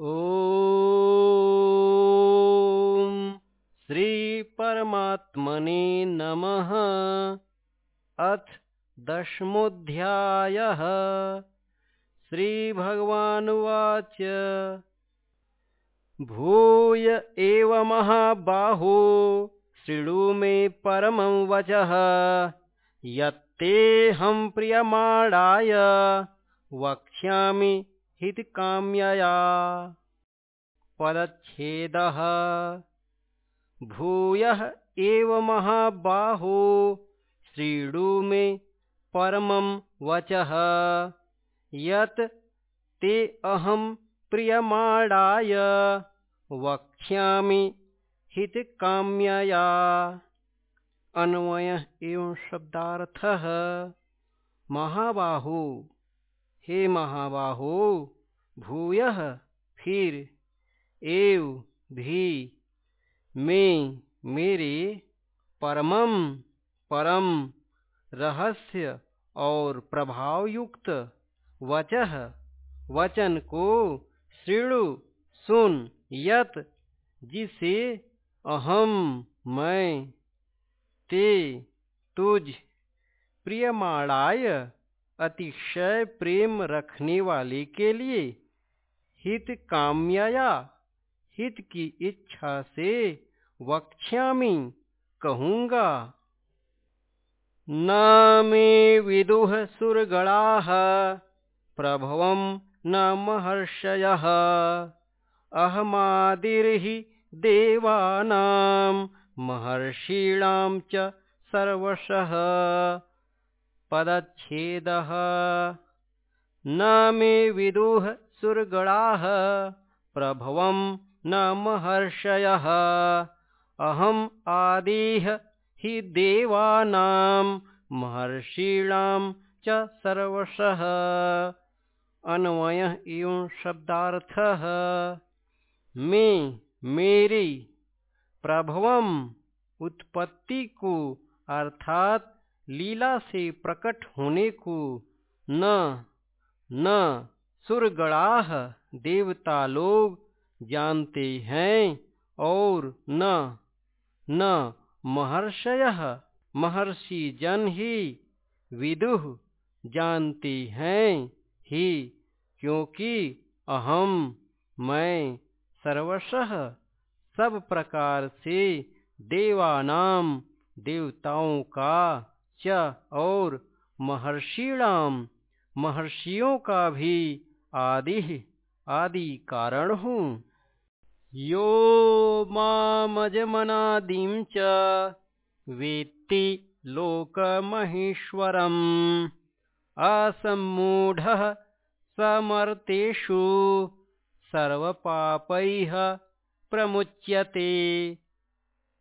ॐ श्रीपरमात्मने नमः। अथ दशमोऽध्यायः। श्रीभगवानुवाच। भूय एव महाबाहो शृणु मे परमं वचः। यत्तेऽहं प्रियमाणाय वक्ष्यामि हितकाम्यया पदच्छेदः भूयः एव महाबाहो शृणु मे परमं वचः। यत् ते अहं प्रियमाणाय वक्ष्यामि हितकाम्यया अन्वयः एवं शब्दार्थः। महाबाहो हे महाबाहो भूयः, फिर, एव, भी, में, मेरे परमम परम, रहस्य और प्रभावयुक्त, वच, वचन को श्रृणु, सुन, यत, जिसे अहम मैं, ते, तुझ, प्रियमाणाय, अतिशय प्रेम रखने वाले के लिए हित काम्यया, हित की इच्छा से वक्ष्यामि, कहूँगा। न मे सुरगणाः, प्रभवं न महर्षयः। अहमादिर्हि देवानां, महर्षीणां च न मे विदुः सुरगणाः प्रभवं न महर्षयः। अहम् आदिः हि देवानां महर्षीणां च सर्वशः। अन्वयः एवं शब्दार्थः। में मेरी प्रभवम उत्पत्ति को अर्थात लीला से प्रकट होने को न न सुरगणाह देवता लोग जानते हैं और न न महर्षय। महर्षि जन ही विदुह जानते हैं ही, क्योंकि अहम मैं, सर्वशः, सब प्रकार से देवानाम, देवताओं का च और महर्षिणाम। महर्षियों का भी आदि आदि कारण हूँ। यो मामजमनादिं च वेत्ति लोकमहेश्वरम्। असम्मूढः समर्तेषु सर्वपापैः प्रमुच्यते।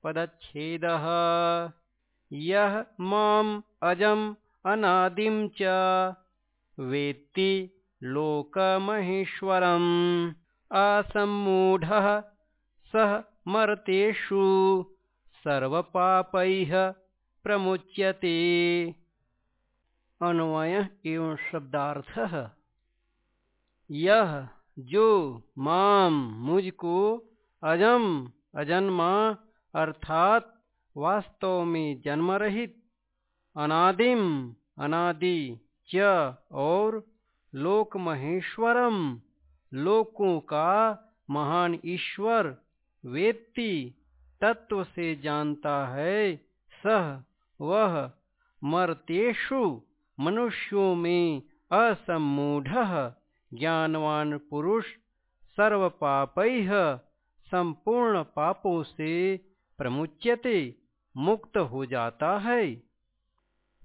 पदच्छेदः। यः माम् अजम् च वेत्ति लोकमहेश्वरम्। असम्मूढः सः मर्तेषु सर्वपापैः प्रमुच्यते। अन्वयः एवं शब्दार्थः। यह जो माम मुझको अजम अजन्मा, अर्थात वास्तव में जन्म रहित अनादिम, अनादि च और लोक महेश्वरम, लोकों का महान ईश्वर, वेत्ति, तत्व से जानता है, सह, वह मर्तेषु मनुष्यों में असमूढ़ ज्ञानवान पुरुष सर्व पापैः संपूर्ण पापों से प्रमुच्यते, मुक्त हो जाता है।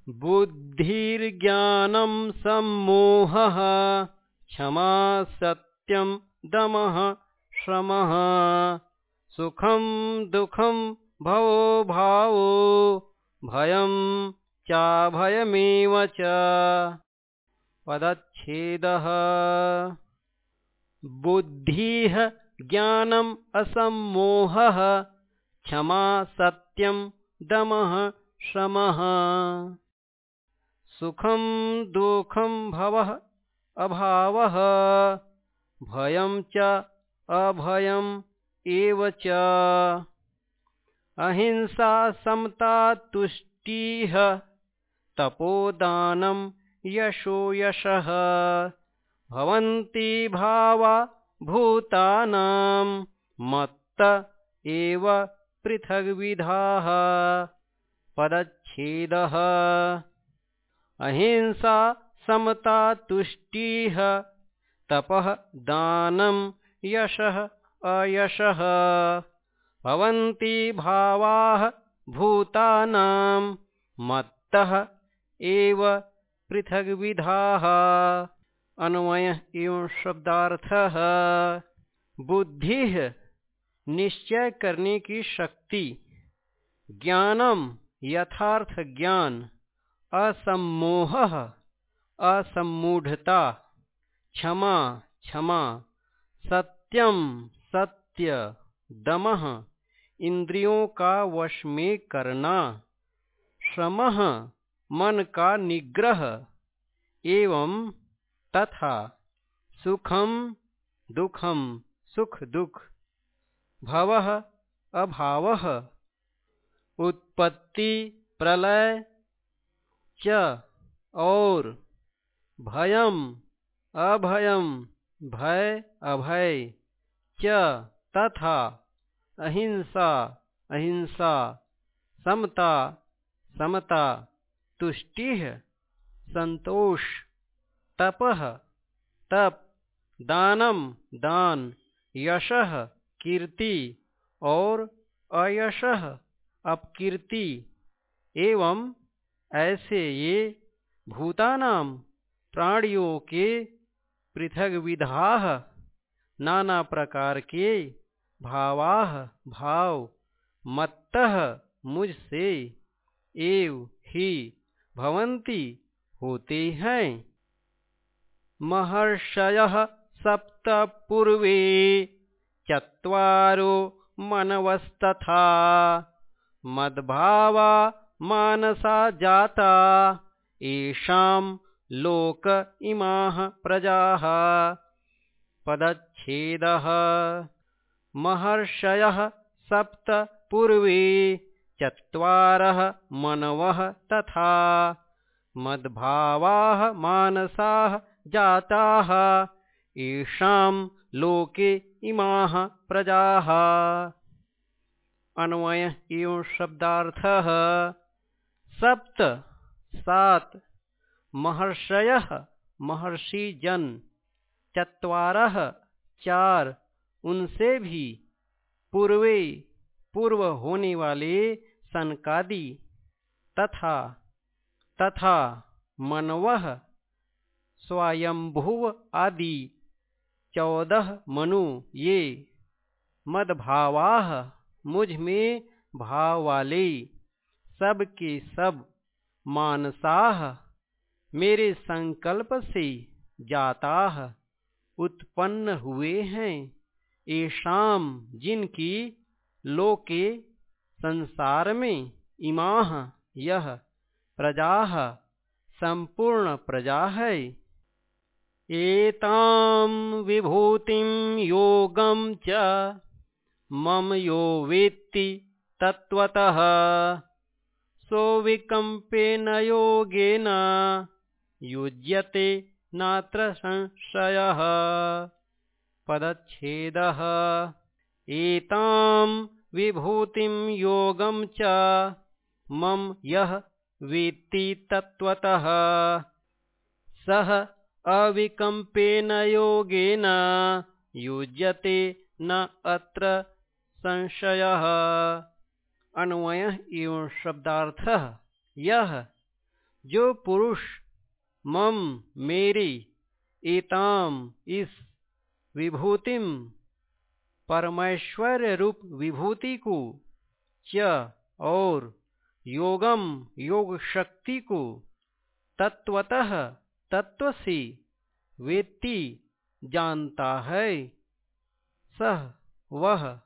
बुद्धिर्ज्ञानम सम्मोहः क्षमा सत्यम दमः श्रमः। सुखम दुखम भवो भावो भयं चाभयमेव च। पदच्छेदः। बुद्धिः ज्ञानम् असम्मोहः क्षमा सत्यं दमः श्रमः सुखं दुःखं भवः अभावः। भयं च अभयम् एव च। अहिंसा समता तुष्टिः तपोदानं यशो यशः। भवन्ति भावा भूतानां मत्त एव पृथग्विधाः। पदच्छेदः अहिंसा, समता, तुष्टिः, तपः, दानं, यशः, अयशः। भवन्ति भावाः भूतानां, मत्तः एव पृथग्विधाः। अन्वयः एवं शब्दार्थः। बुद्धिः निश्चय करने की शक्ति। ज्ञानम यथार्थ ज्ञान। असमोह असमूढ़ता क्षमा क्षमा सत्यम सत्य, दम इंद्रियों का वश में करना, श्रम, मन का निग्रह, एवं तथा सुखम दुखम सुख दुख, भव, अभाव, उत्पत्ति, प्रलय च और भयम, अभयम, भय, अभय, च तथा, अहिंसा अहिंसा, समता समता, तुष्टि, संतोष, तप तप, दानम, दान, यश, कीर्ति, और अयश, अपकीर्ति, एवं ऐसे ये भूतानाम प्राणियों के पृथक विधा नाना प्रकार के भावाह भाव मत्त मुझसे एव ही भवंती होते हैं। महर्षय सप्त पूर्वे चत्वारो मनवस्तथा मद्भावा मानसा जाता। येषां लोक इमाः प्रजाः। पदच्छेदः। महर्षयः सप्त पूर्वे चत्वारः मनवः तथा। मद्भावाः मानसाः जाताः। येषां लोके इमाः प्रजाः। अन्वय एवं शब्दार्थः सप्त, सात, महर्षय महर्षि जन चत्वारः, चार, उनसे भी पूर्वे, पूर्व होने वाले सनकादि, तथा तथा मनवह स्वयंभुव आदि, चौदह मनु ये मदभावाह मुझमें भाव वाले। सब के सब मानसाह मेरे संकल्प से जाता, उत्पन्न हुए हैं। ऐशाम जिनकी लोके संसार में इमाह यह प्रजा, संपूर्ण प्रजा है। एतां विभूतिं योगं च, मम यो वेत्ति तत्त्वतः। सोऽविकम्पेन योगेन युज्यते नात्र संशयः। पदच्छेदः। एतां विभूतिं योगं च मम यः वेत्ति तत्त्वतः। सः अविकम्पेन योगेन युज्यते न अत्र संशयः अन्वय एवं शब्दार्थ यह, जो पुरुष, मम, मेरी, एताम, इस विभूतिम, परमेश्वर रूप विभूति को, च, और योगम, योग शक्ति को, तत्वतः तत्व से वेत्ती, जानता है। सह वह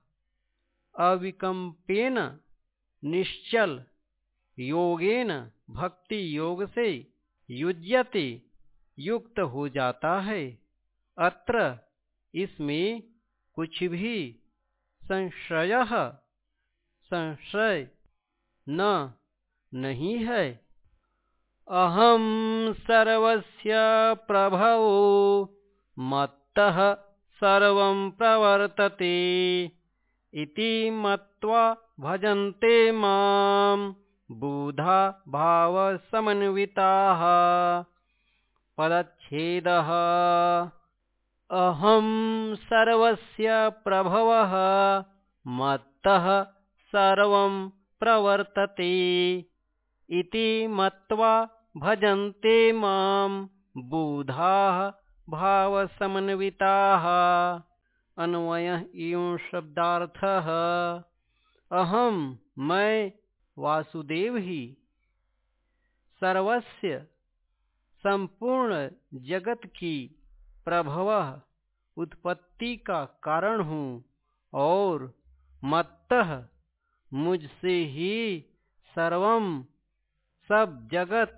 अविकम्पेन निश्चल योगेन भक्ति योग से युज्यते, युक्त हो जाता है। अत्र इसमें कुछ भी संशय संशय न, नहीं है। अहम सर्वस्य प्रभवो मत्तः सर्वं प्रवर्तते इति मत्वा भजन्ते मां बुधा भावसमन्विताः पदच्छेदः। अहं सर्वस्य प्रभवः मत्तः सर्वं प्रवर्तते इति मत्वा भजन्ते मां बुधाः भावसमन्विताः अन्वयः इं शब्दार्थः अहम मैं, वासुदेव ही। सर्वस्य, संपूर्ण जगत की प्रभव, उत्पत्ति का कारण हूँ, और मत्त, मुझसे ही सर्वम सब जगत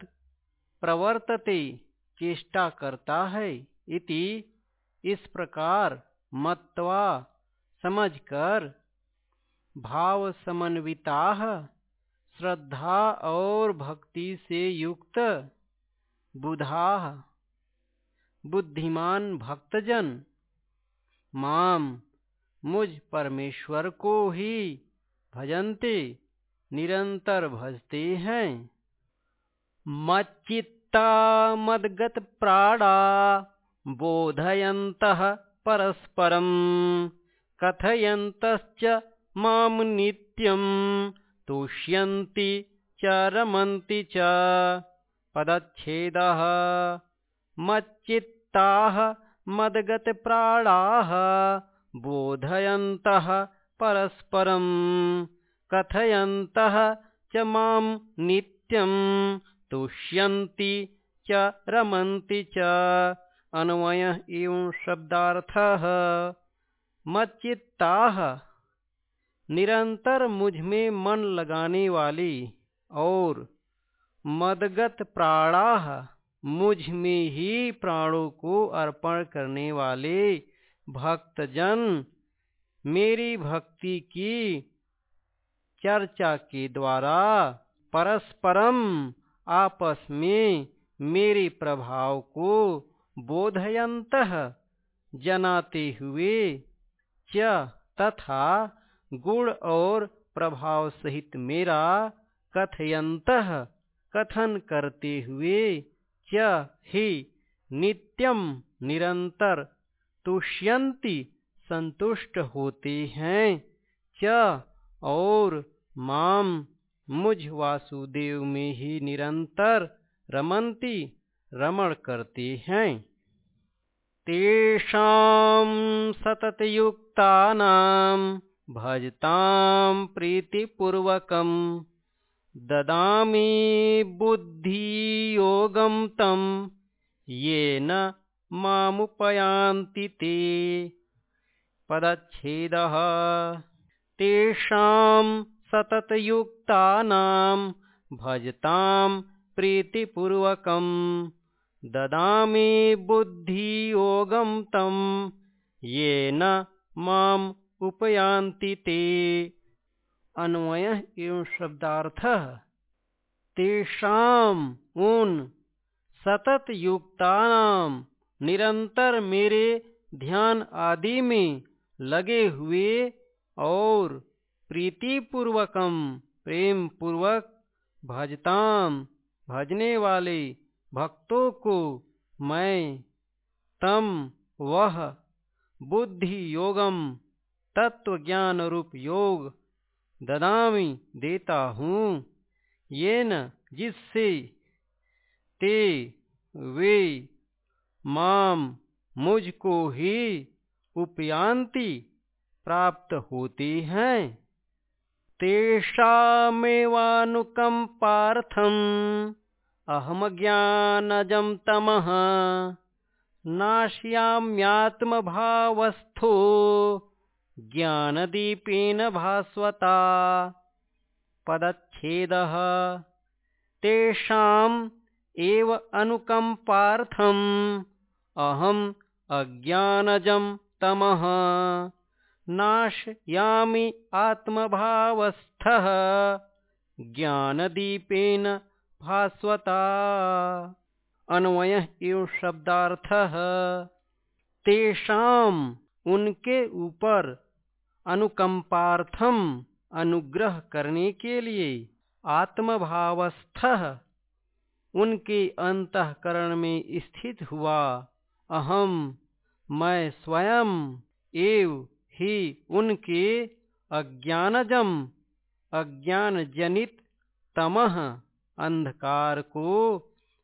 प्रवर्तते, चेष्टा करता है। इति, इस प्रकार मत्वा समझकर भाव समन्विता श्रद्धा और भक्ति से युक्त बुधा। बुद्धिमान भक्तजन, माम मुझ परमेश्वर को ही भजनते, निरंतर भजते हैं। मच्चित्ता मदगत प्राणा बोधयंत परस्परम, कथयन्तश्च मां नित्यं तुष्यन्ति च रमन्ति च पदच्छेदः। मच्चित्ताः मद्गतप्राणाः बोधयन्तः परस्परं कथयन्तः च मां नित्यं तुष्यन्ति च रमन्ति च। अन्वयः एवं शब्दार्थः। मच्चित्ताः निरंतर मुझमें मन लगाने वाली और मदगत प्राणाह मुझमें ही प्राणों को अर्पण करने वाले भक्तजन मेरी भक्ति की चर्चा के द्वारा परस्परम आपस में मेरे प्रभाव को बोधयंत जनाते हुए च तथा गुण और प्रभाव सहित मेरा कथयंत कथन करते हुए च ही नित्यम निरंतर तुष्यंति संतुष्ट होते हैं। च और माम मुझ वासुदेव में ही निरंतर रमंती रमण करते हैं। तेषां सततयुक्तानां भजतां प्रीतिपूर्वकं ददामि बुद्धियोगं तं येन मामुपयान्ति ते। पदच्छेदः तेषां सततयुक्तानां भजतां प्रीतिपूर्वकं ददामि बुद्धियोगं तं येन माम् उपयांति ते। अन्वय एवं शब्दार्थ। तेषाम उन सतत युक्तानाम निरंतर मेरे ध्यान आदि में लगे हुए और प्रीतिपूर्वकम प्रेम पूर्वक भजताम, भजने वाले भक्तों को मैं, तम, वह बुद्धि योगम तत्व ज्ञान रूप योग ददामी देता हूँ। ये न जिससे ते वे माम मुझको ही उपयांति प्राप्त होती हैं। तेषामेवानुकम्पार्थम् अहमज्ञानजं तमः नाश्याम्यात्मभावस्थो ज्ञानदीपेन भास्वता। पदच्छेदः। तेषाम् एव अनुकम्पार्थम्। अहम् अज्ञानजं तमः। नाशयामि आत्मभावस्थः। ज्ञानदीपेन भास्वता। अन्वय एवं शब्दार्थः। तेषाम उनके ऊपर अनुकंपार्थम अनुग्रह करने के लिए आत्मभावस्थ उनके अंतकरण में स्थित हुआ। अहम मैं स्वयं, एव ही उनके अज्ञानजम अज्ञान जनित तमह अंधकार को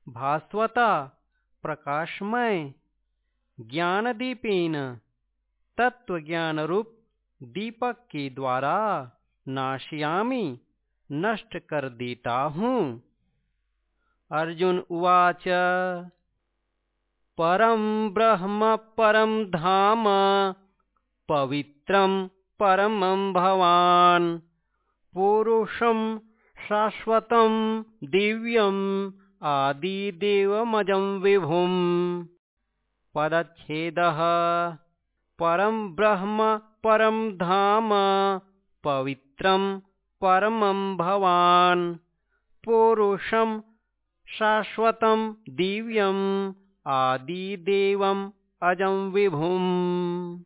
भास्वता, प्रकाशमय, ज्ञानदीपेन तत्व ज्ञान रूप दीपक के द्वारा नाशयामी नष्ट कर देता हूँ। अर्जुन उवाच, परम ब्रह्म परम धाम, पवित्रं परमं भवान्। पुरुषं शाश्वतं दिव्यम् आदिदेवमजं विभुम्। पदच्छेदः परं ब्रह्म परं धाम पवित्रं परमं भवान्। पुरुषं शाश्वतं दिव्यम् आदिदेवम् अजं विभुम्।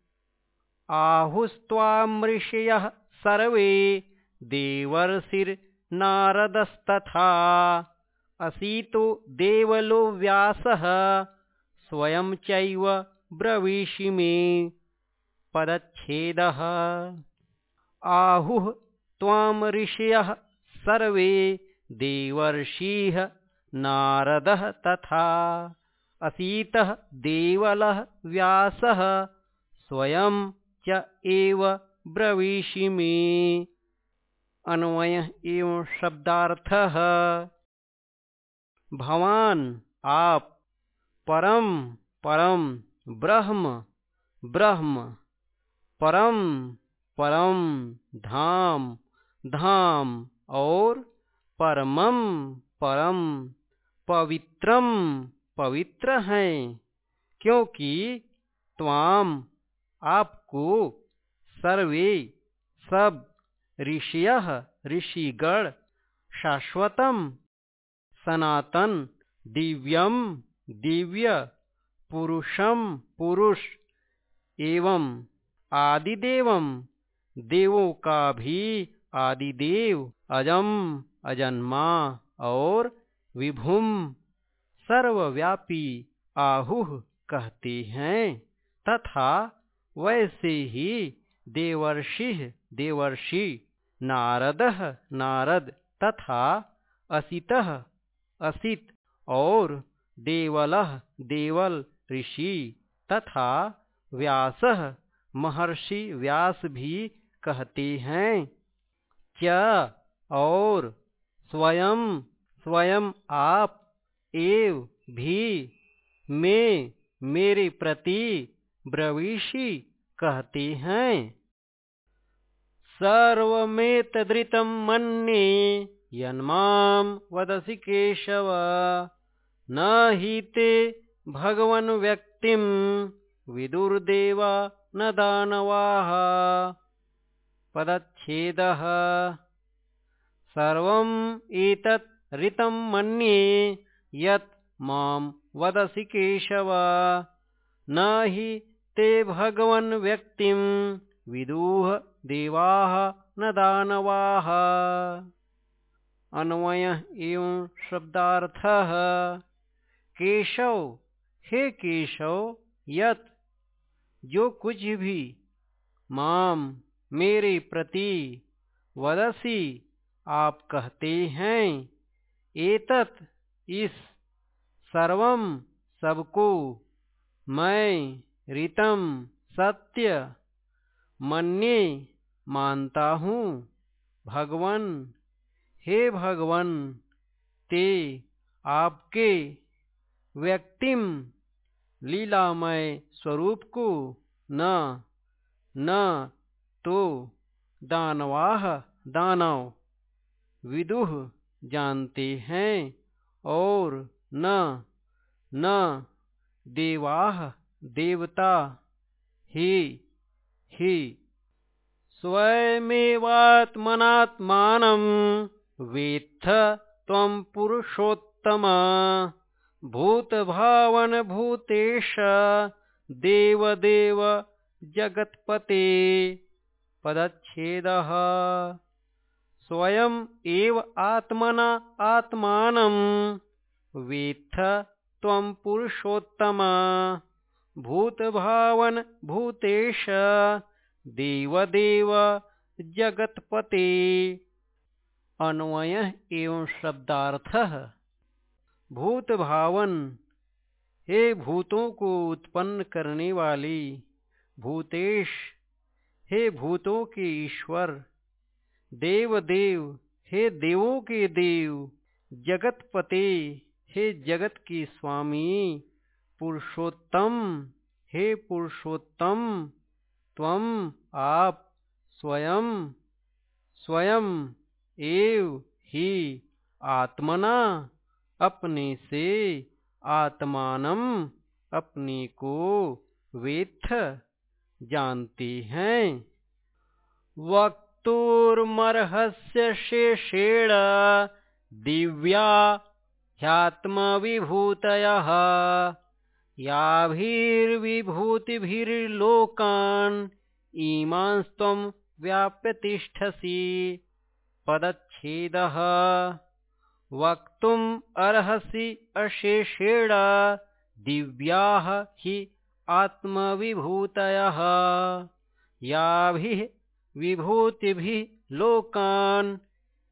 आहुस्त्वामृषयः सर्वे देवर्षिर्नारदस्तथा असीतो देवलो व्यासः स्वयं चैव ब्रवीषि मे पदच्छेदः आहुः त्वां ऋषयः सर्वे देवर्षिः नारदः तथा असीतः देवलः व्यासः स्वयं च एव ब्रवीषि मे। अन्वय एवं शब्दार्थः। भवान आप परम परम ब्रह्म ब्रह्म परम परम, धाम धाम, और परमम परम पवित्रम पवित्र हैं, क्योंकि त्वाम आपको सर्वे, सब, ऋषिय, ऋषिगण, शाश्वतम, सनातन दिव्यम दिव्य पुरुषम पुरुष, एवं आदिदेवम देवों का भी आदिदेव, अजम, अजन्मा और विभुम सर्वव्यापी आहुह कहते हैं, तथा वैसे ही देवर्षि देवर्षि, नारद नारद तथा असित असित और देवल देवल ऋषि तथा व्यास महर्षि व्यास भी कहते हैं, क्या और स्वयं स्वयं आप एव भी में मेरे प्रति ब्रवीषि कहते हैं? सर्वमेतदृतं मन्ये यन्मां वदसि केशव, न हि ते भगवन् व्यक्तिं विदुर्देव न दानवाः पदच्छेदः। सर्वम् एतत् ऋतं मन्ये यत् मां वदसि केशव। न हि ते भगवन् व्यक्तिं विदुः देवाः न दानवाः। अन्वय एवं शब्दार्थः। केशव हे केशव यत जो कुछ भी माम मेरे प्रति वदसी आप कहते हैं, एतत इस सर्वम सबको मैं ऋतम सत्य मन्ये मानता हूँ। भगवन, हे भगवन, ते आपके व्यक्तिम लीलामय स्वरूप को न न तो दानवाह दानव। विदुह जानते हैं और न न देवाह देवता। ही ही। स्वयमेवात्मनात्मानं वेत्थ त्वं पुरुषोत्तम। भूतभावनभूतेश देवदेव जगत्पते। पदच्छेदः। स्वयम् एव आत्मना आत्मानं, वेत्थ त्वं पुरुषोत्तम। भूतभावन भूतेश, देवदेव जगतपते। अन्वय एवं शब्दार्थ। भूत भावन हे भूतों को उत्पन्न करने वाली भूतेश, हे भूतों के ईश्वर देव देव हे देवों के देव, जगतपते, हे जगत के स्वामी, पुरुषोत्तम, हे पुरुषोत्तम त्वम आप स्वयं स्वयं एव ही आत्मना। अपने से आत्मानम अपने को वेत्थ जानते हैं। वक्तुर्मर्हस्य शेषेण दिव्या ह्यात्मविभूतयः याभिर्विभूतिभिर्लोकान् इमांस्त्वं व्याप्य तिष्ठसि। पदच्छेदः। वक्तुम् अर्हसि अशेषेण दिव्याः हि आत्मविभूतयः। याभिः विभूतिभिः लोकान्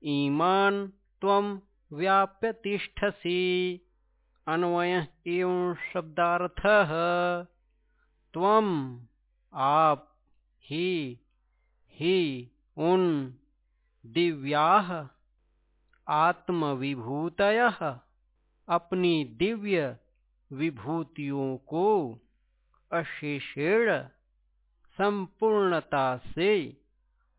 इमान् त्वं व्याप्य तिष्ठसि अन्वय एवं शब्दार्थ। त्वम आप ही ही उन दिव्या आत्मविभूतय। अपनी दिव्य विभूतियों को अशेषेण संपूर्णता से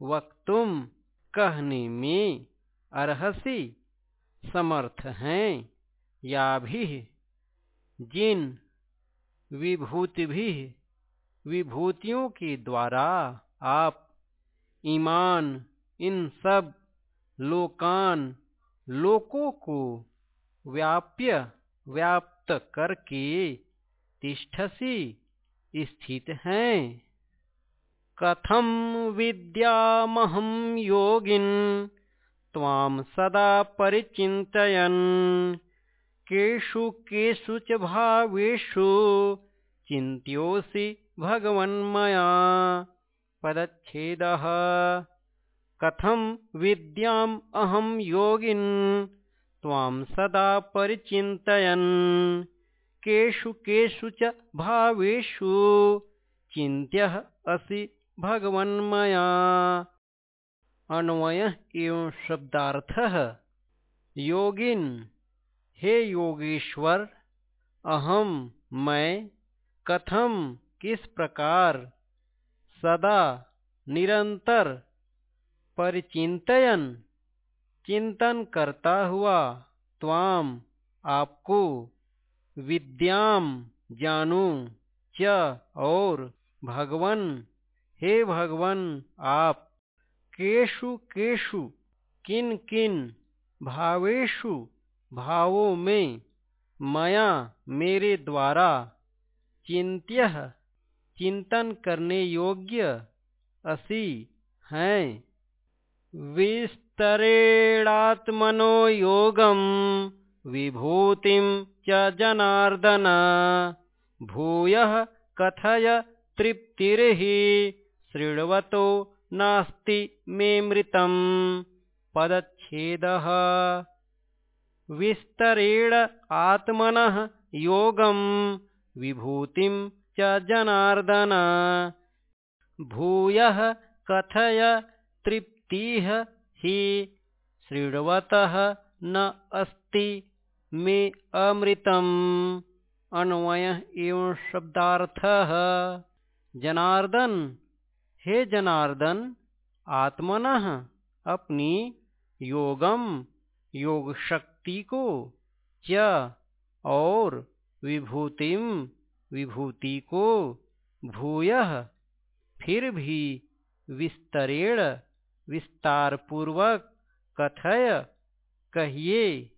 वक्तुम कहने में अर्हसी, समर्थ हैं या भी जिन विभूति भी विभूतियों के द्वारा आप ईमान इन सब लोकान लोकों को व्याप्य व्याप्त करके तिष्ठसी स्थित हैं। कथम विद्यामहम योगिन त्वाम सदा परिचिन्तयन्। केषु केषु च भावेषु चिन्त्योऽसि भगवन्मया। पदच्छेदः। कथं विद्याम् अहं योगिन्? त्वां सदा परिचिन्तयन्। केषु केषु च भावेषु चिन्त्यः असि भगवन्मया। अन्वय एवं शब्दार्थः। योगिन, हे योगेश्वर अहम मैं कथम किस प्रकार? सदा निरंतर परिचिंतन चिंतन करता हुआ त्वाम आपको विद्याम जानू च और भगवन। हे भगवन, आप केशु केशु किन किन भावेशु भावों में मया मेरे द्वारा चिंत्य चिंतन करने योग्य असी हैं। विस्तरेणात्मनो योगम विभूतिम च जनार्दन। भूय कथय तृप्तिर्हि शृण्वतो नास्ति मे मृतम्। पदच्छेदः। विस्तरेण आत्मनः योगं विभूतिं च जनार्दन। भूयः कथय तृप्तिः हि न अस्ति मे अमृतम्। अन्वय एवं शब्दार्थः। जनार्दन, हे जनार्दन, आत्मन अपनी योगम योग शक्ति को च और विभूतिम विभूति को भूय, फिर भी विस्तरेण विस्तारपूर्वक कथय, कहिए,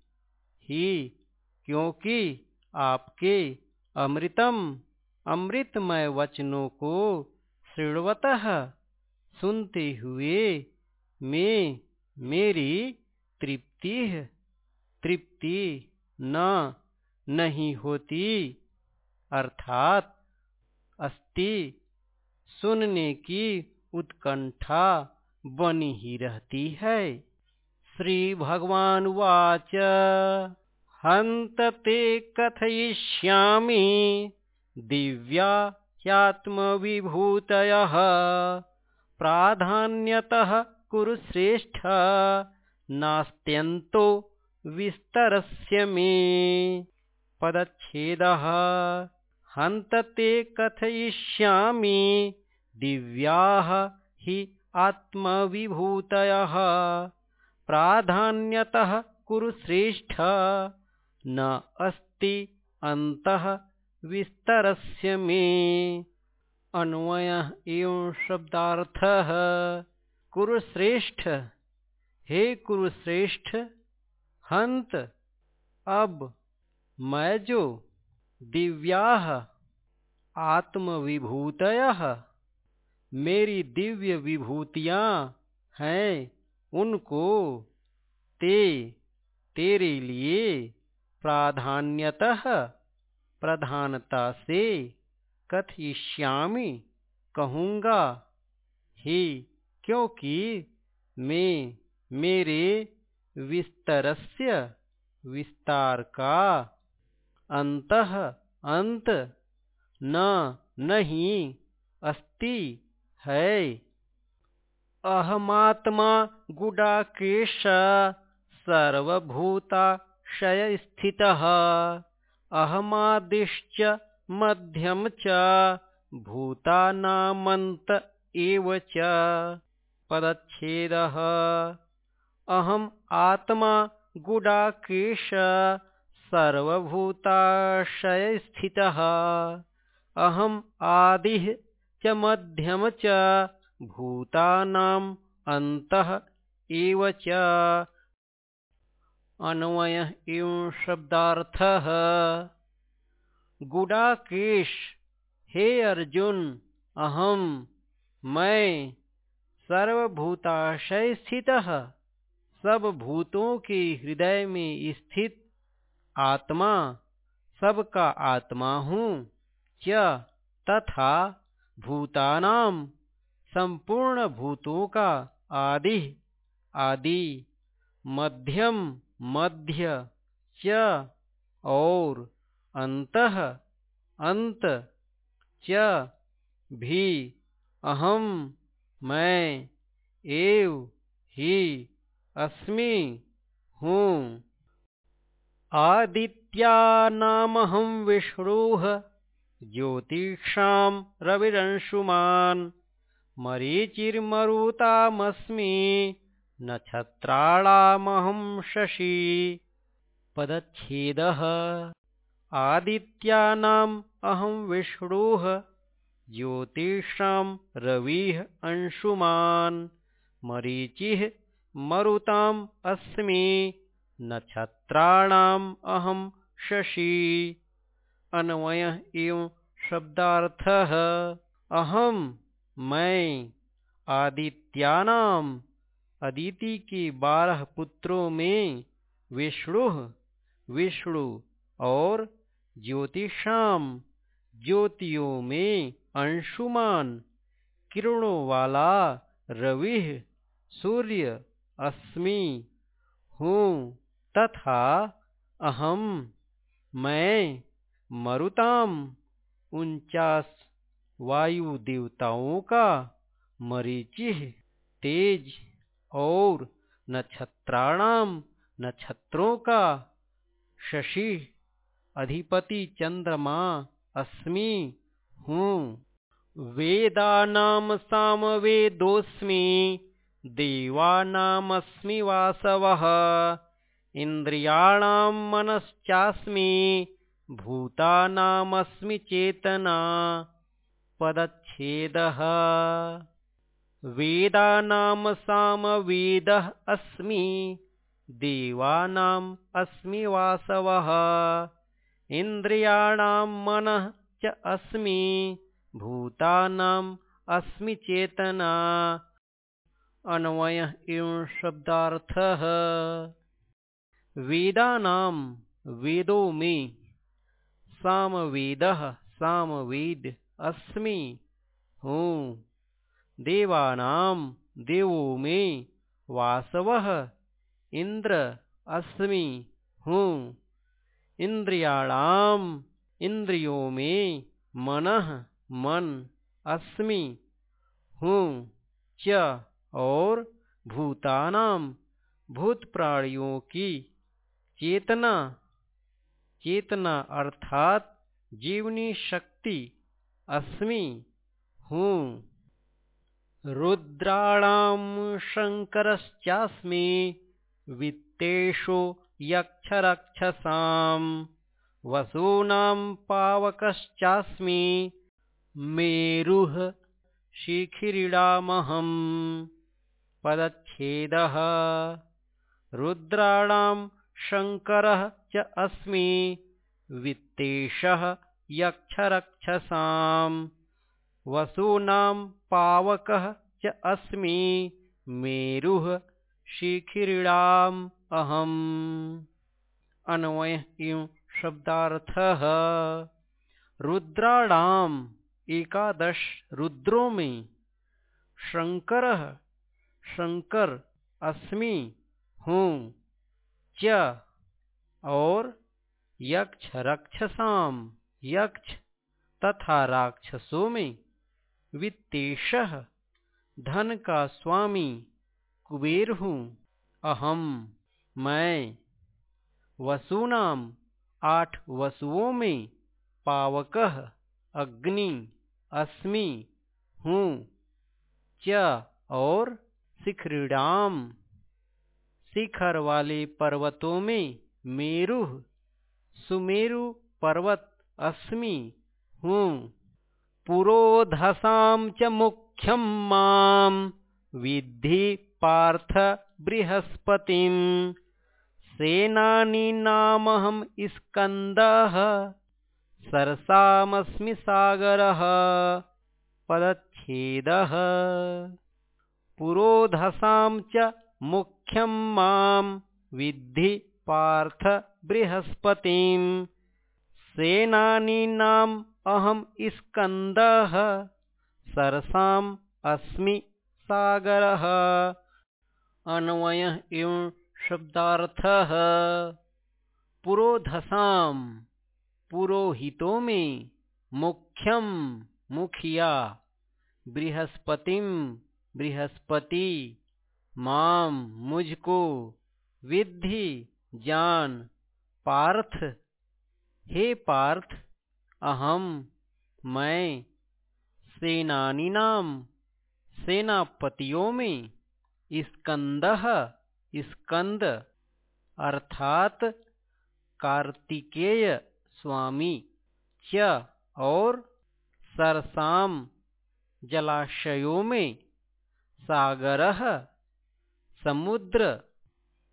ही, क्योंकि आपके अमृतम, अमृतमय वचनों को श्रृणवत सुनते हुए मैं, मेरी तृप्ति तृप्ति न, नहीं होती, अर्थात अस्ति, सुनने की उत्कंठा बनी ही रहती है। श्री भगवान वाच हंत ते कथयिष्यामि। दिव्या ह्यात्मविभूतयः प्राधान्यतः कुरु श्रेष्ठ नास्त्यन्तो विस्तरस्य मे। पदच्छेदः। हन्त ते कथयिष्यामि। दिव्याः आत्मविभूतयः। प्राधान्यतः कुरु श्रेष्ठ। न अस्ति अन्तः विस्तरस्य मे। अन्वयः एवं शब्दार्थः। कुरुश्रेष्ठ हे कुरुश्रेष्ठ हंत अब मैं जो दिव्या, आत्मविभूतय। मेरी दिव्य विभूतियाँ हैं, उनको ते तेरे लिए प्राधान्यतः, प्रधानता से कथयिष्यामि, कहूँगा, ही, क्योंकि मैं मेरे विस्तरस्य विस्तार का अंत अंत न, नहीं, अस्ति है। अहमात्मा गुडाकेश सर्वभूताशय स्थितः। अहमादिश्च मध्यम च भूतानामन्त एव च। पदच्छेदः। अहम् आत्मा गुडाकेश सर्वभूताशयस्थितः अहम् आदिः च मध्यम च अन्तः एव च अन्वयः एवं शब्दार्थः। गुडाकेश, हे अर्जुन अहम मैं, सर्वभूताशय स्थित। सब भूतों के हृदय में स्थित आत्मा, सबका आत्मा हूँ, च तथा भूतानाम, संपूर्ण भूतों का आदि आदि, मध्यम, मध्य, च, और अन्तः अंत, च, भी, अहम, मैं, एव, ही, अस्मि, हूँ। आदित्यानामहं विष्णुः ज्योतिषां रविरंशुमान् मरीचिर्मरुतामस्मि नक्षत्राणामहं शशि। पदच्छेदः। आदित्यानाम् अहं विष्णुः। ज्योतिषां रविः अंशुमान् मरीचिः मरुताम् अस्मि। नक्षत्राणाम् अहं शशि अन्वयः एवं शब्दार्थः। अहम मैं आदित्यानाम अदिति के बारह पुत्रों में विष्णु विष्णु और ज्योतिषाम ज्योतियों में अंशुमान, किरणों वाला रवि, सूर्य, अस्मि हूँ, तथा अहम मैं मरुताम, उनचास वायु देवताओं का मरीचि तेज और नक्षत्राणाम, नक्षत्रों का शशि, अधिपति चंद्रमा, अस्मि हूँ। वेदानाम सामवेदोऽस्मि देवानामस्मि वासवः इन्द्रियाणां मनश्चास्मि भूतानामस्मि चेतना पदच्छेदः। वेदानां सामवेदः अस्मि देवानाम् अस्मि वासवः। इन्द्रियाणां मनः च अस्मि भूतानाम् अस्मि चेतना। अन्वयः एवं शब्दार्थः। वेदानां वेदों में सामवेदः, सामवेद अस्मि। हूँ। देवानां देवों में वासवः, इंद्र अस्मि। हूँ। इंद्रियाणाम इंद्रियों में मनः, मन अस्मि। हूँ। च और भूतानाम भूत प्राणियों की चेतना चेतना अर्थात जीवनी शक्ति अस्मि हूँ। रुद्राणां शङ्करश्चास्मि वित्तेषु यक्षरक्षसां वसूनां पावकश्चास्मि मेरुः शिखिरिडामहम् पदच्छेदः। रुद्राणां शङ्करः च अस्मि। वित्तेशः यक्षरक्षसां वसूनां पावकः च अस्मि। मेरुः शिखिरिडाम् अहम्। अन्वयः रुद्राणाम एकादश रुद्रों में। शंकर शंकर अस्मि। हूँ। च और यक्ष रक्षसाम, यक्ष तथा राक्षसों में वित्तेश धन का स्वामी, कुबेर हूँ। अहम, मैं। वसुनाम, आठ वसुओं में पावक, अग्नि, अस्मि हूँ। च और शिखरिणाम शिखर वाले पर्वतों में मेरु सुमेरु पर्वत अस्मि हूँ। पुरोधसां च मुख्यं माँ विद्धि पार्थ बृहस्पतिम् सेनानीनामहम् स्कन्दः, सरसामस्मि सागरः, पदच्छेदः। पुरोधसां च मुख्यं माँ विद्धि पार्थ बृहस्पतिम्। सेनानीनाम् अहम् स्कन्दः सरसाम् अस्मि सागरः। अन्वयः एवं शब्दार्थः। पुरोधसाम पुरोहितों में मुख्यम मुखिया। बृहस्पतिम बृहस्पति। माम मुझको विद्धि जान पार्थ। हे पार्थ, अहम मैं सेनानी नाम, सेनापतियों में स्कंद स्कंद, अर्थात कार्तिकेय स्वामी, च और सरसाम जलाशयों में सागर समुद्र,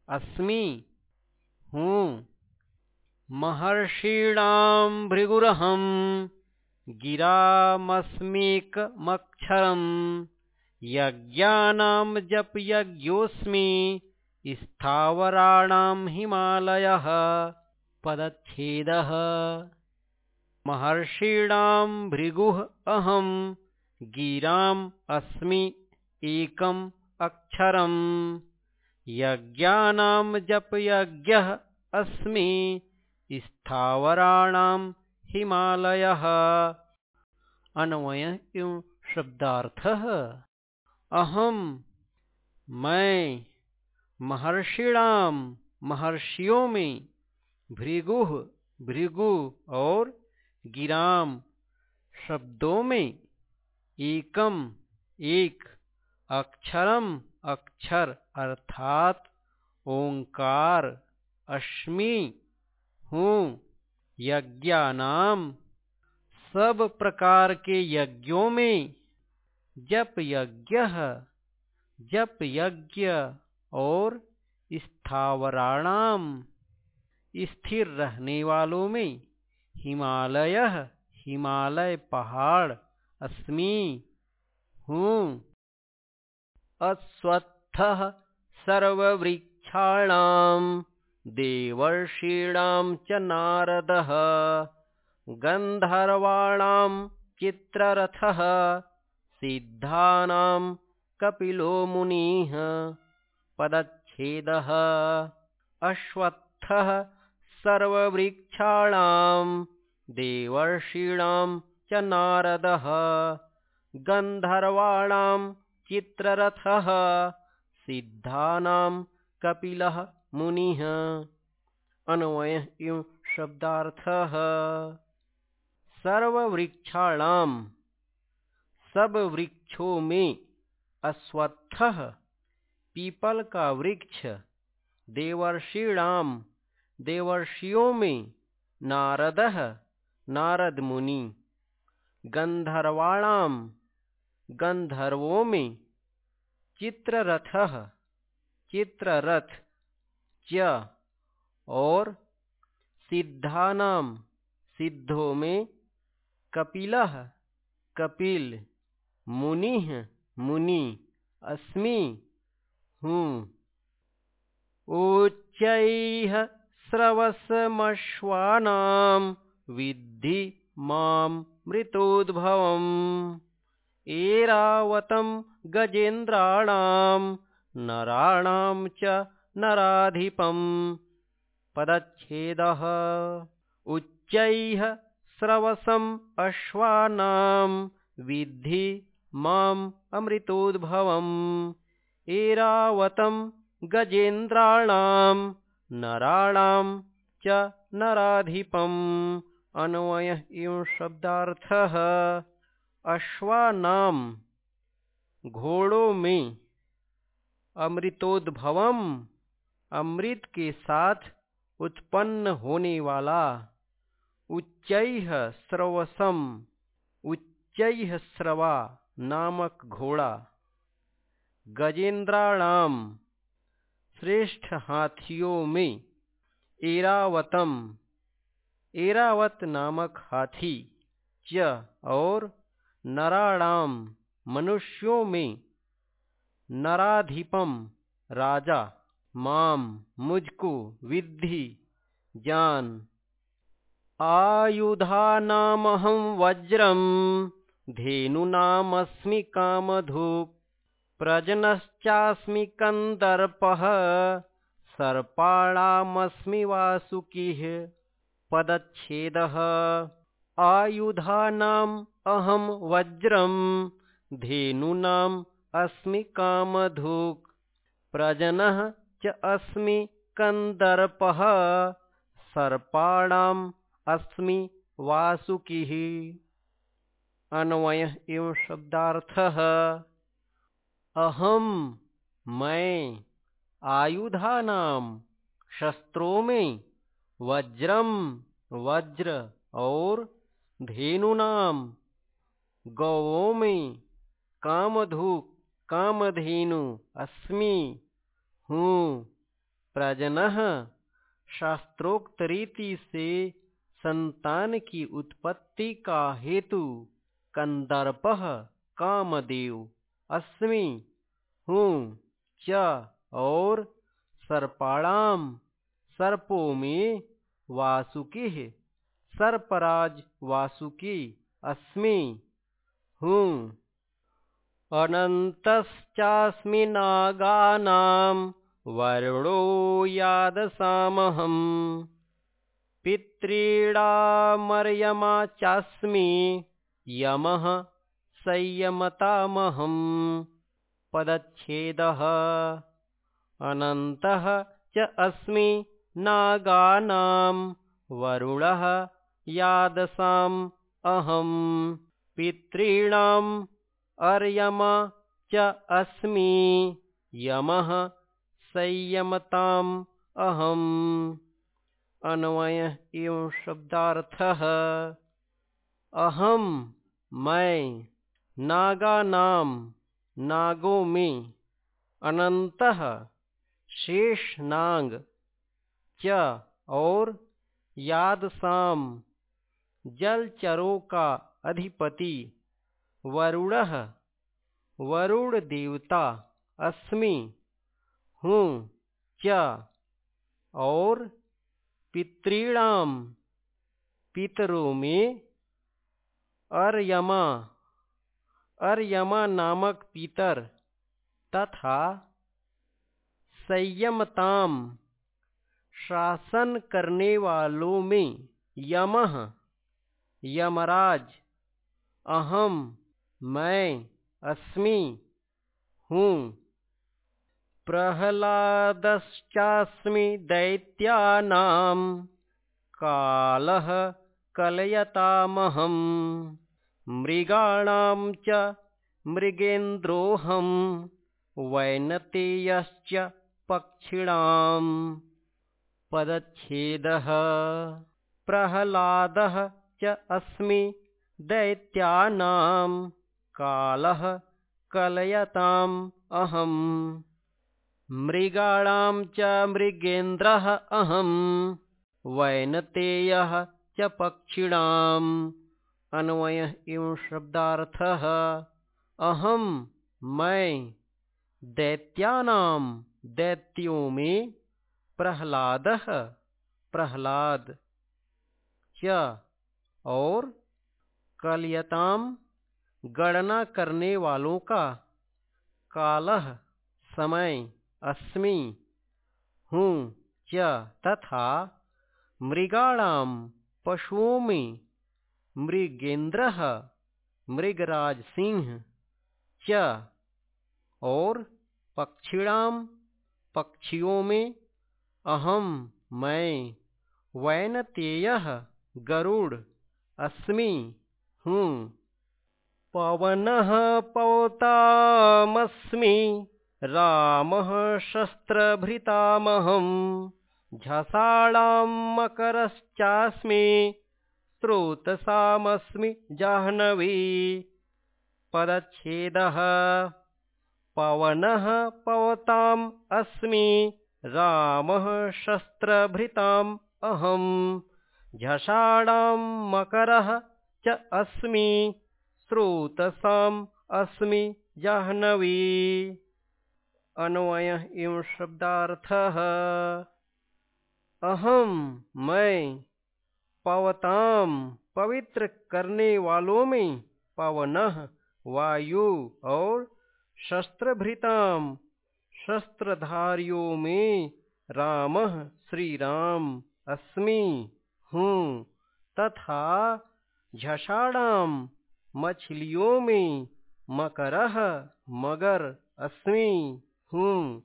अस्मि, हूँ। महर्षीणां भृगुरहं गिरामस्मेकमक्षरम् यज्ञानां जपयज्ञोऽस्मि, स्थावराणां हिमालयः, पदच्छेदः। महर्षीणां भृगुः अहं गिराम् अस्मि, एकम्। अक्षरम् यज्ञानां जपयज्ञः अस्मि स्थावराणां हिमालयः। अन्वय एवं शब्दार्थः? अहम, मैं, महर्षिणाम, महर्षियों में, भृगु भृगु और गिराम, शब्दों में, एकम, एक। अक्षरम अक्षर अर्थात ओंकार अश्मि, हूँ, यज्ञानाम, सब प्रकार के यज्ञों में। जप यज्ञ जप यज्ञ और स्थावराणाम, स्थिर रहने वालों में। हिमालय हिमालय पहाड़ अस्मि हूँ अश्वत्थ सर्ववृक्षाणां देवर्षीणां च नारदः गन्धर्वाणां चित्ररथः सिद्धानां कपिलो मुनिः पदच्छेदः। अश्वत्थः सर्ववृक्षाणां देवर्षीणां च नारदः गन्धर्वाणां चित्ररथः। सिद्धानां कपिलः मुनिः। अन्वयः इव शब्दार्थः। सर्ववृक्षाणाम सब वृक्षों में अश्वत्थ पीपल का वृक्ष देवर्षिणाम देवर्षियों में नारद नारद मुनि गंधर्वाणाम गंधर्वों में चित्ररथ चित्ररथ, च, और सिद्धानाम, सिद्धों में कपिलः, कपिल, मुनि मुनि, अस्मि, हूँ। उच्चैः स्रवसमश्वानां विद्धि माँ मृतोद्भवम्। एरावतं गजेन्द्राणां नराणां च नराधिपम्। पदच्छेदः। उच्चैः स्रवसम् अश्वानां विद्धि माम् अमृतोद्भवम्। एरावतं गजेन्द्राणां नराणां च नराधिपम्। अन्वयः इव शब्दार्थः अश्वानाम घोड़ों में अमृतोद्भवम, अमृत के साथ उत्पन्न होने वाला उच्च स्रवसम, उच्च स्रवा नामक घोड़ा। गजेंद्राणाम श्रेष्ठ हाथियों में एरावतम, एरावत नामक हाथी च और नराणाम, मनुष्यों में। नराधिपम, राजा, माम, मुझको विद्धि जान आयुधानामहं वज्रं धेनूनामस्मि कामधुक् प्रजनश्चास्मि कन्दर्पः, सर्पाणामस्मि वासुकिः, पदच्छेदः। आयुधानाम् अहं वज्रं धेनूनाम् अस्मि कामधुक्। प्रजनः च अस्मि कन्दर्पः, सर्पाणाम् अस्मि वासुकिः। अन्वयः एवं शब्दार्थः। अहम मैं आयुधानाम, शस्त्रों में वज्रम वज्र, और, धेनुनाम गौओं में कामधुक, कामधेनु, अस्मि, हूँ। प्रजन शास्त्रोक्त रीति से संतान की उत्पत्ति का हेतु कंदर्प कामदेव, अस्मि, हूँ। च, और सर्पाणाम सर्पों में, वासुकी, सर्पराज वासुकी, अस्मि। हूँ। अनन्तश्चास्मि नागानां वरुणो यादसामहम्। पितॄणामर्यमा चास्मि यमः संयमतामहम्। पदच्छेदः। अनन्तः च अस्मि नागानां वरुणः यादसाम् अहम् पितॄणाम् अर्यमा च अस्मि। यमः संयमताम् अहम्। अन्वयः एवं शब्दार्थः। अहम मैं नागा नाम नागों में अनंत शेष नाग च और, यादसाम जलचरों का अधिपति। वरुण वरुण देवता अस्मि। हूँ, च। और पितृणाम पितरों में अर्यमा। अर्यमा नामक पितर तथा संयमताम शासन करने वालों में यमः, यमराज। अहम मैं अस्मि हूँ। प्रह्लादश्चास्मि दैत्यानां कालः कलयतामहम् मृगाणां च मृगेन्द्रोऽहं वैनतेयश्च पक्षिणाम् पदच्छेदः। प्रह्लादः च अस्मि दैत्यानां कालः कलयताम् अहम्। मृगाणां च मृगेन्द्रः अहं वैनतेयः च पक्षिणाम्। अन्वय एवं शब्दार्थ। अहम मैं दैत्यानाम दैत्यों में प्रहलाद। प्रहलाद। च और कलयताम गणना करने वालों का कालह समय अस्मि हूँ च तथा मृगाणाम पशुओं में मृगेन्द्र मृगराज सिंह च और पक्षिणाम पक्षियों में अहम मैं वैनतेय गरुड़ अस्मि पवन पौतामस्मि राम शस्त्रभृतामहं झसाणां मकरश्चास्मि स्रोतसामस्मि जाह्नवी। पदच्छेदः पवनः पवताम् अस्मि रामः शस्त्रभृताम् अहम् झषाणां मकरः अस्मि। स्रोतसाम् अस्मि जाह्नवी। अन्वय एवं शब्दार्थः। अहम मैं, पवताम, पवित्र करने वालों में पवन, वायु और शस्त्रभृताम, शस्त्रधारियों में राम श्री राम अस्मि, हूँ, तथा झषाणाम मछलियों में मकर मगर अस्मि, हूँ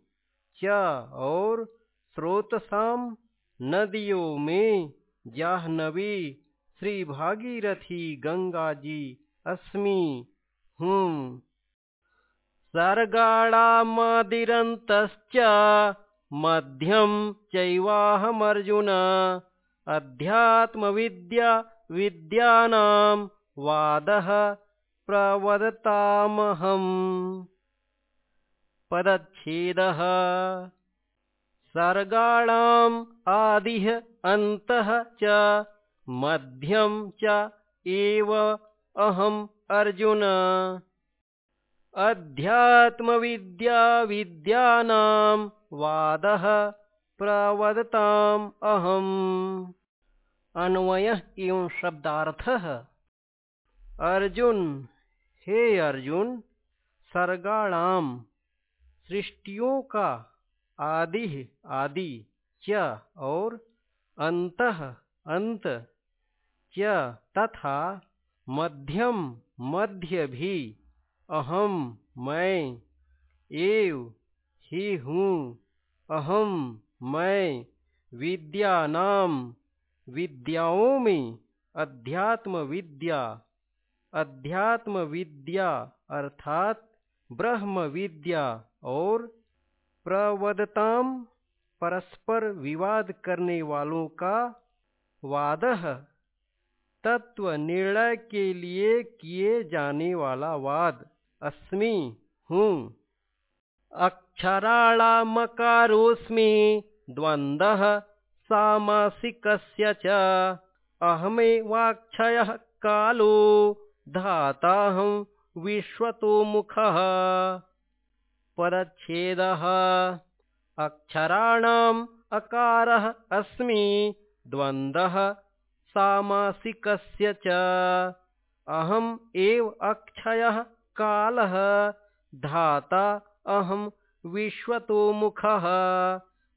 च और स्रोतसाम, नदियों में जाह्नवी श्री भागीरथी गंगा जी अस्मि, हूँ। सर्गाणामादिरन्तश्च मध्यम चैवाहमर्जुन, अध्यात्मविद्या विद्यानां वादः प्रवदतामहम्। पदच्छेदः। सर्गाणाम् आदिः अन्तः च मध्यं च एव अहम् अर्जुन। अध्यात्मविद्या विद्यानां वादः प्रवदताम् अहम् अन्वयः एवं शब्दार्थः। अर्जुन, हे अर्जुन सर्गाणाम सृष्टियों का आदि आदि च और अंत अंत च तथा मध्यम मध्य भी अहम मैं एव ही हूँ, अहम मैं विद्या नाम विद्याओं में अध्यात्म विद्या अध्यात्म विद्या अर्थात ब्रह्म विद्या और प्रवदताम परस्पर विवाद करने वालों का वाद तत्व निर्णय के लिए किए जाने वाला वाद। अस्मि, हूँ। अक्षराणामकारोऽस्मि द्वन्द्वः सामासिकस्य च। अहमेवाक्षयः कालो धाताहं विश्वतोमुखः। पदच्छेदः अक्षराणाम् अकारः अस्मि। द्वन्द्वः। सामासिकस्य च। अहम् एव अक्षयः कालः। धाता अहम विश्वतोमुखः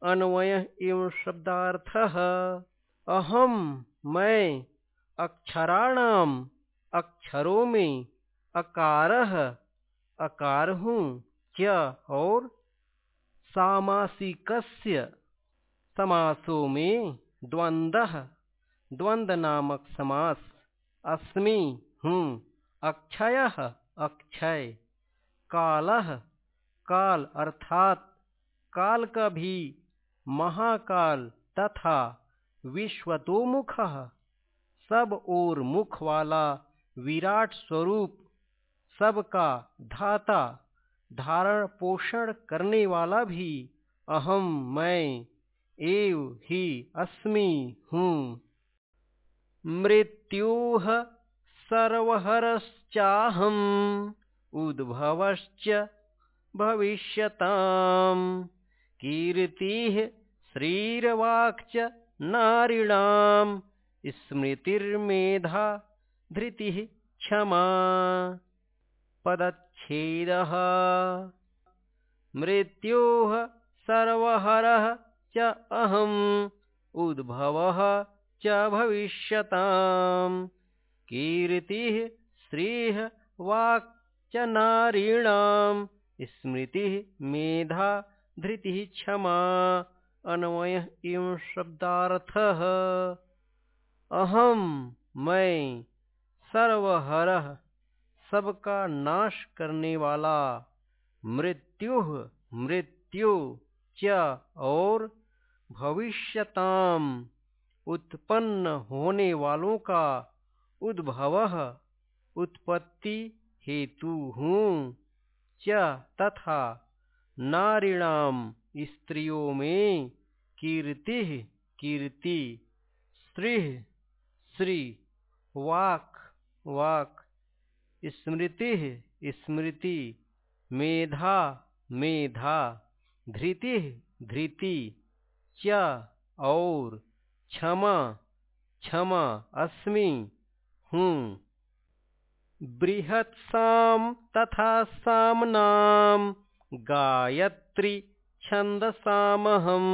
अन्वय एवं शब्दार्थः। अहम मैं, अक्षराणाम अक्षरों में अकार अकार हूँ क्या और सामासिकस्य, समासों में द्वंद्व द्वंद नामक समास, अस्मि, हूँ, अक्षय अक्षय। काल काल अर्थात, काल का भी महाकाल तथा विश्वतोमुख। सब और मुख वाला विराट स्वरूप, सबका धाता, धारण पोषण करने वाला भी अहम मैं, एव ही अस्मि हूँ। मृत्युः सर्वहरश्चाहम्, उद्भवश्च भविष्यताम्। कीर्तिः श्रीर्वाक्च नारिणाम्, स्मृतिर्मेधा धृतिः क्षमा। पदच्छेदः। मृत्योः सर्वहरः च अहम्, उद्भवः च भविष्यताम्। कीर्तिः श्रीः वाक् च नारीणाम्, स्मृतिः मेधा धृतिः क्षमा, अन्वय एवं शब्दार्थ। अहम मैं, सर्वहर, सबका नाश करने वाला, मृत्यु मृत्यु च और भविष्यताम उत्पन्न होने वालों का उद्भव, उत्पत्ति हेतु हूँ, च तथा। नारिणाम स्त्रियों में कीर्ति कीर्ति, स्त्री श्री वाक वाक, स्मृति स्मृति, मेधा मेधा, धृति धृति, च, और, क्षमा क्षमा, अस्मि, हूँ। बृहत्साम तथा सामनाम गायत्री छन्दसामहं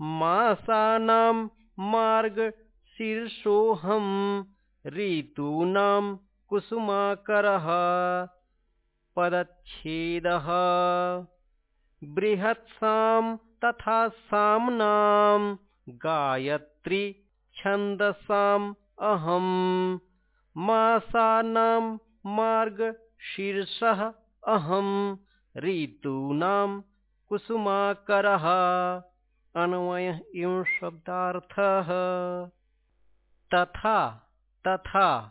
मासानां मार्गशीर्षोऽहं ऋतूनां कुसुमाकरः पदच्छेदः। बृहत्सां तथा साम्नां गायत्री छन्दसाम् अहं मासानां मार्गशीर्षः अहं ऋतूनां कुसुमाकरः अन्वय एवं शब्दार्थः। तथा तथा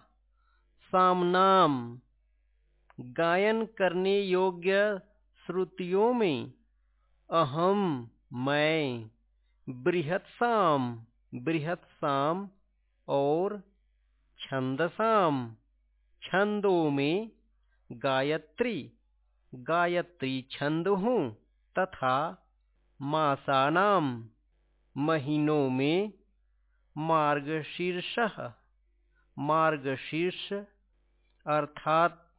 सामनाम गायन करने योग्य श्रुतियों में अहम मैं बृहत्साम बृहत्साम और छंदसाम छंदों में गायत्री गायत्री छंद तथा मासानाम महीनों में मार्गशीर्ष मार्गशीर्ष अर्थात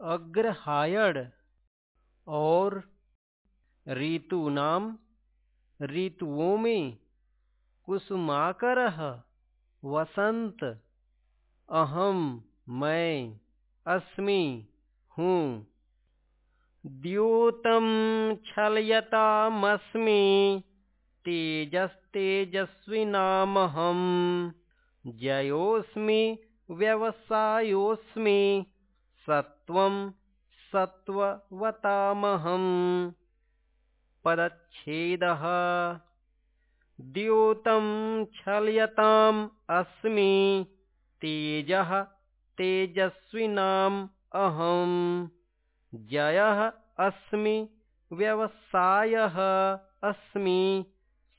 अग्रहायण और ऋतु नाम ऋतुओं में कुसुमाकर, वसंत, अहम, मैं, अस्मि हूँ। द्योतं छलयतामस्मि तेजस्तेजस्विनामहं जयोऽस्मि व्यवसायोऽस्मि सत्त्वं सत्त्ववतामहम्। पदच्छेदः। द्योतं छलयताम् अस्मि तेजः तेजस्विनाम् अहम् जयः अस्मि, व्यवसायः अस्मि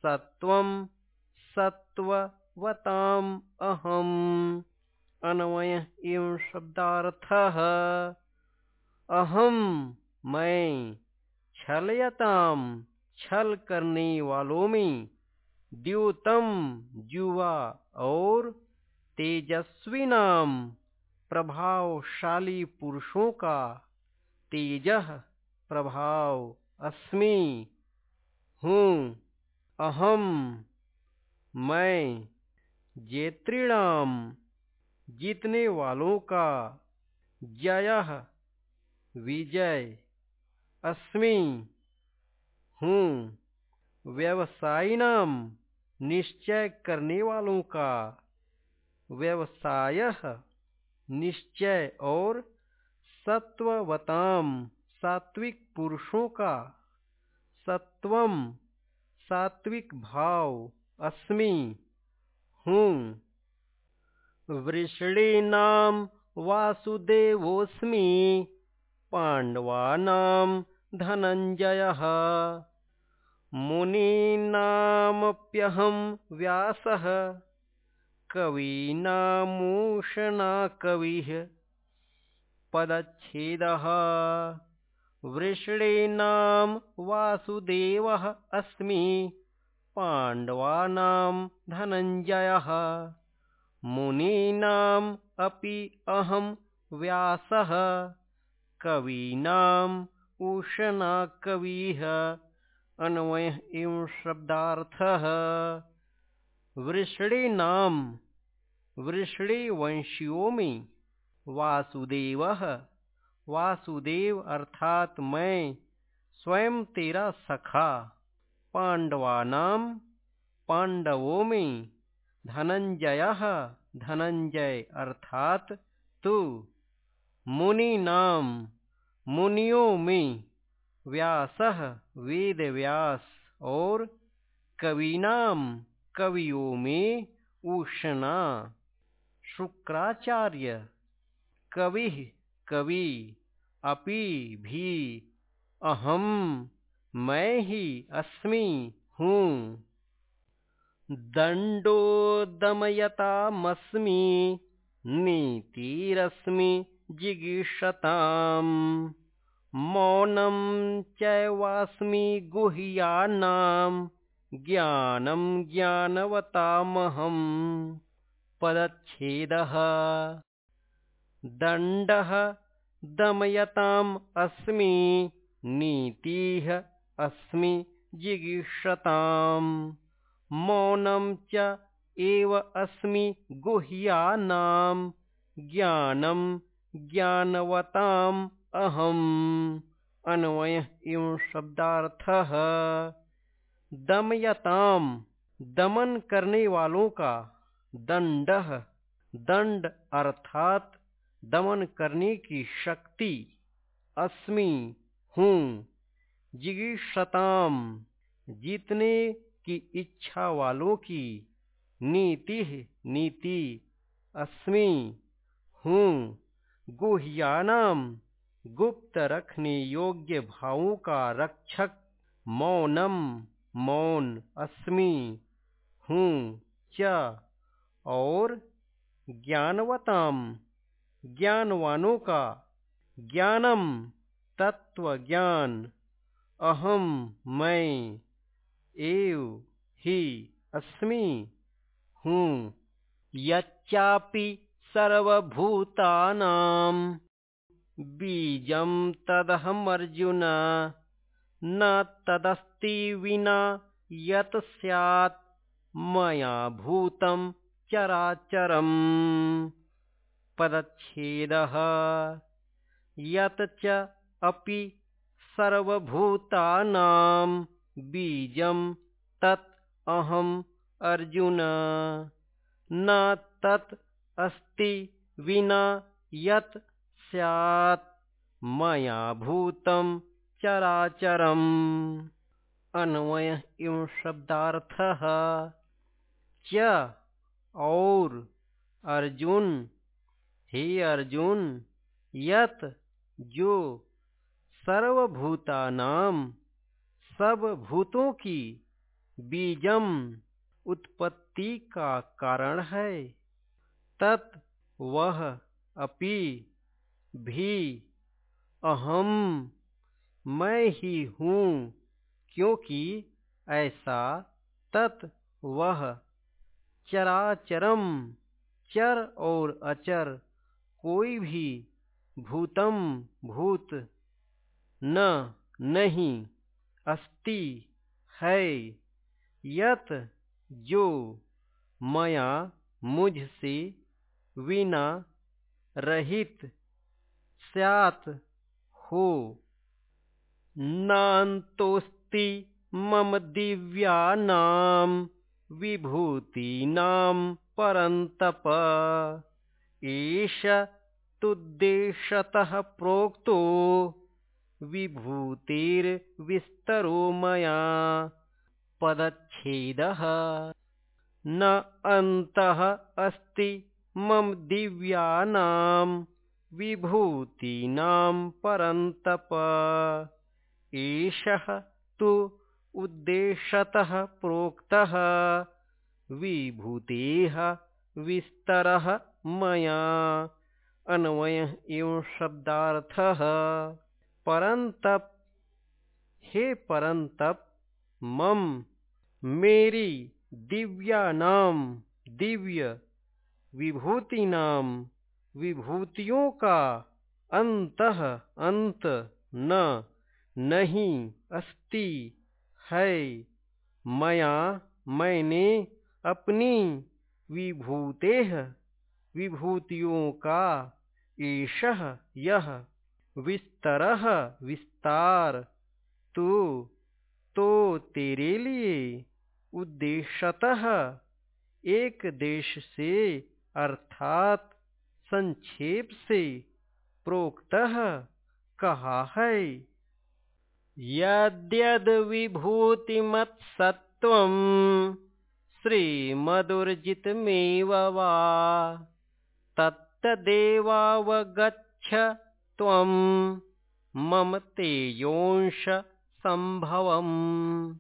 सत्वं सत्त्ववताम् अहम्। अन्वय एवं शब्दार्थः। अहम मैं छलयताम, छल करने वालों में, द्योतम जुआ और तेजस्वी नाम प्रभावशाली पुरुषों का तेज प्रभाव, अस्मि। हूँ अहम मैं जेत्रिणाम जीतने वालों का, जय, विजय, अस्मि। हूँ व्यवसायी नाम निश्चय करने वालों का, व्यवसाय, निश्चय और सत्ववताम सात्विक पुरुषों का सत्वम सात्विक भाव अस्मि। हूँ। वृषणीनां वासुदेवोऽस्मि। पाण्डवानां धनञ्जयः। मुनीनामप्यहं व्यासः। कवीनामूषणा कविः। पदच्छेदः। वृषणीनां वासुदेवः अस्मि। पाण्डवानां धनञ्जयः। मुनीनाम् अपि अहं व्यासः। कवीनाम् उषणा कविः। अन्वयः एवं शब्दार्थः। वृषणीनाम वृषणी वंशियों में वासुदेव। वासुदेव अर्थात मैं, स्वयं तेरा सखा। पांडवानाम, पांडवों में, धनंजय। धनंजय अर्थात तू। मुनि नाम मुनियों में, व्यास वेद व्यास और कविनाम, कवियों में उष्णा। शुक्राचार्य कवि कवि अपि भी अहम मैं ही अस्मि हूँ। दण्डो दमयतामस्मि नीतिरस्मि जिगीषताम्। मौनं चैवास्मि गुह्यानां ज्ञानं ज्ञानवतामहम्। पदच्छेदः दण्डः दमयताम् अस्मि, नीतिः अस्मि, जिगीषताम्। मौनं च एव अस्मि गुह्यानां ज्ञानं ज्ञानवताम् अहम्। अन्वयः एवं शब्दार्थः। दमयताम, दमन करने वालों का दंड दंड अर्थात दमन करने की शक्ति अस्मि हूँ। जिगीषताम, जीतने की इच्छा वालों की नीति नीति अस्मि हूँ। गुह्यानाम, गुप्त रखने योग्य भावों का रक्षक मौनम, मौन अस्मि हूँ। च, और ज्ञानवताम ज्ञानवानों का। ज्ञानम तत्व ज्ञान अहम मैं। एव ही अस्मि। हूँ। यच्चापि सर्वभूतानां। बीजं तदहमर्जुन। न तदस्ति विना यत् स्यात्। मया भूतं चराचरम्। पदच्छेदः। यत् च अपि सर्वभूतानां बीजं तत् अहम् अर्जुन। न तत् अस्ति विना यत् स्यात् मया भूतं चराचरम्। अन्वय एवं शब्दार्थः। च और अर्जुन हे अर्जुन, यत जो सर्वभूतानाम सब भूतों की बीजम उत्पत्ति का कारण है, तत् वह अपि भी अहम मैं ही हूँ, क्योंकि ऐसा तत् वह चराचरम, चर और अचर कोई भी भूतम भूत न, नहीं, अस्ति, है, यत, जो, मया, मुझसे, विना, रहित, स्यात्, हो। नान्तोऽस्ति मम दिव्यानां, विभूतीनां परन्तप। एष तुद्देशतः प्रोक्तो विभूतिर्विस्तरो मया। पदच्छेदः न अन्तः अस्ति मम दिव्यानां विभूतीनां परन्तप। एषः तु उद्देशतः प्रोक्तः विभूतेः विस्तरः मया अन्वयः एवं शब्दार्थः। परन्तप, हे परन्तप, मम, मेरी दिव्यानाम दिव्य विभूति नाम विभूतियों का अंत अंत न, नहीं अस्ति, है। मया, मैंने अपनी विभूते विभूतियों का ईश यह विस्तर विस्तार। तो तो तेरे लिए उद्देश्यतः एक देश से, अर्थात संक्षेप से, प्रोक्त कहा है। यद्यद विभूतिमत्सत्वं श्रीमदुर्जितमेव वा। तत्तदेवावगच्छ त्वं मम तेजोंश सम्भवम्।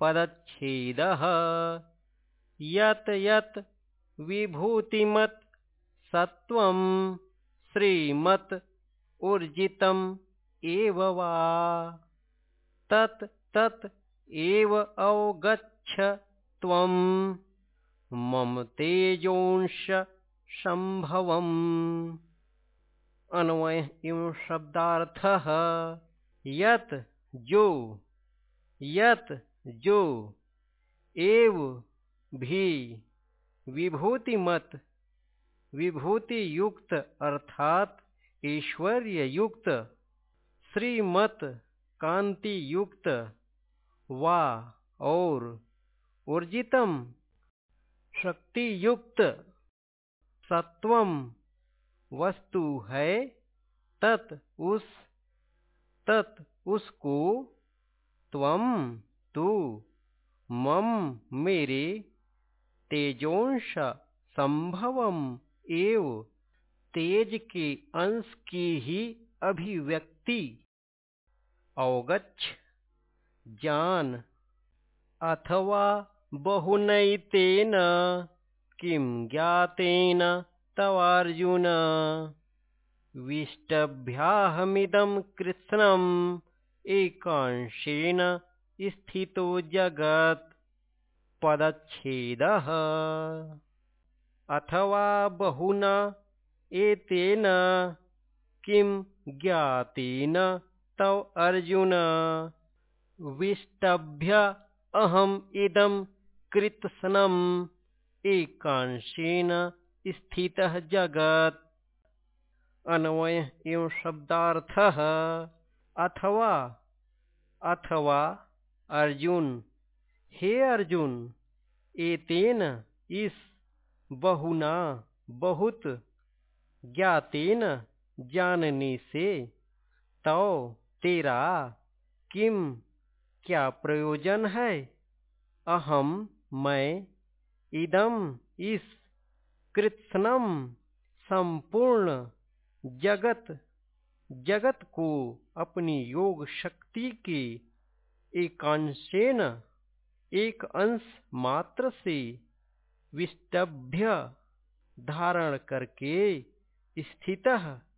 पदच्छेदः। यत् यत् विभूतिमत् सत्वं श्रीमत् ऊर्जितम् एव वा। तत् तत् एव अवगच्छ त्वं मम तेजोंश सम्भवम् अन्वय एवं शब्दार्थः। यत्, जो, यत, जो, एव, भी विभूति मत विभूति युक्त अर्थात ऐश्वर्य युक्त श्रीमत कांति युक्त वा, और, ऊर्जितम शक्ति युक्त सत्वम वस्तु है, तत् उस, तत् उसको त्वम तू मम मेरे तेजोंश संभवम एव तेज के अंश की ही अभिव्यक्ति। अवगछ जान, अथवा बहुनैतेन। किं ज्ञातेन तवार्जुन? विष्टभ्याहमिदं कृत्स्नम् एकांशेन स्थितो जगत्। पदच्छेदः। अथवा बहुना एतेन किं ज्ञातेन तव अर्जुन? विष्टभ्य अहम् इदं कृत्स्नम् एकांशेन स्थितः जगत्। अन्वय एवं शब्दार्थः। अथवा अथवा अर्जुन। हे अर्जुन, एतेन इस बहुना बहुत ज्ञातेन जानने से तो तेरा किम क्या प्रयोजन है? अहम, मैं इदम इस कृत्स्नम संपूर्ण जगत जगत को अपनी योग शक्ति के एकांशेन एक अंश मात्र से विष्टभ्य धारण करके स्थित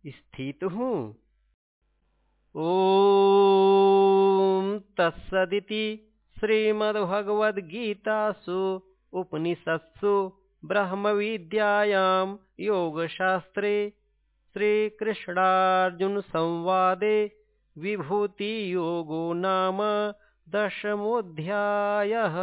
स्थित हूँ। ॐ तत्सदिति श्रीमद्भगवद्गीतासु उपनिषत्सु ब्रह्मविद्यायां योगशास्त्रे श्रीकृष्णार्जुनसंवादे विभूतियोगो नाम दशमोऽध्यायः।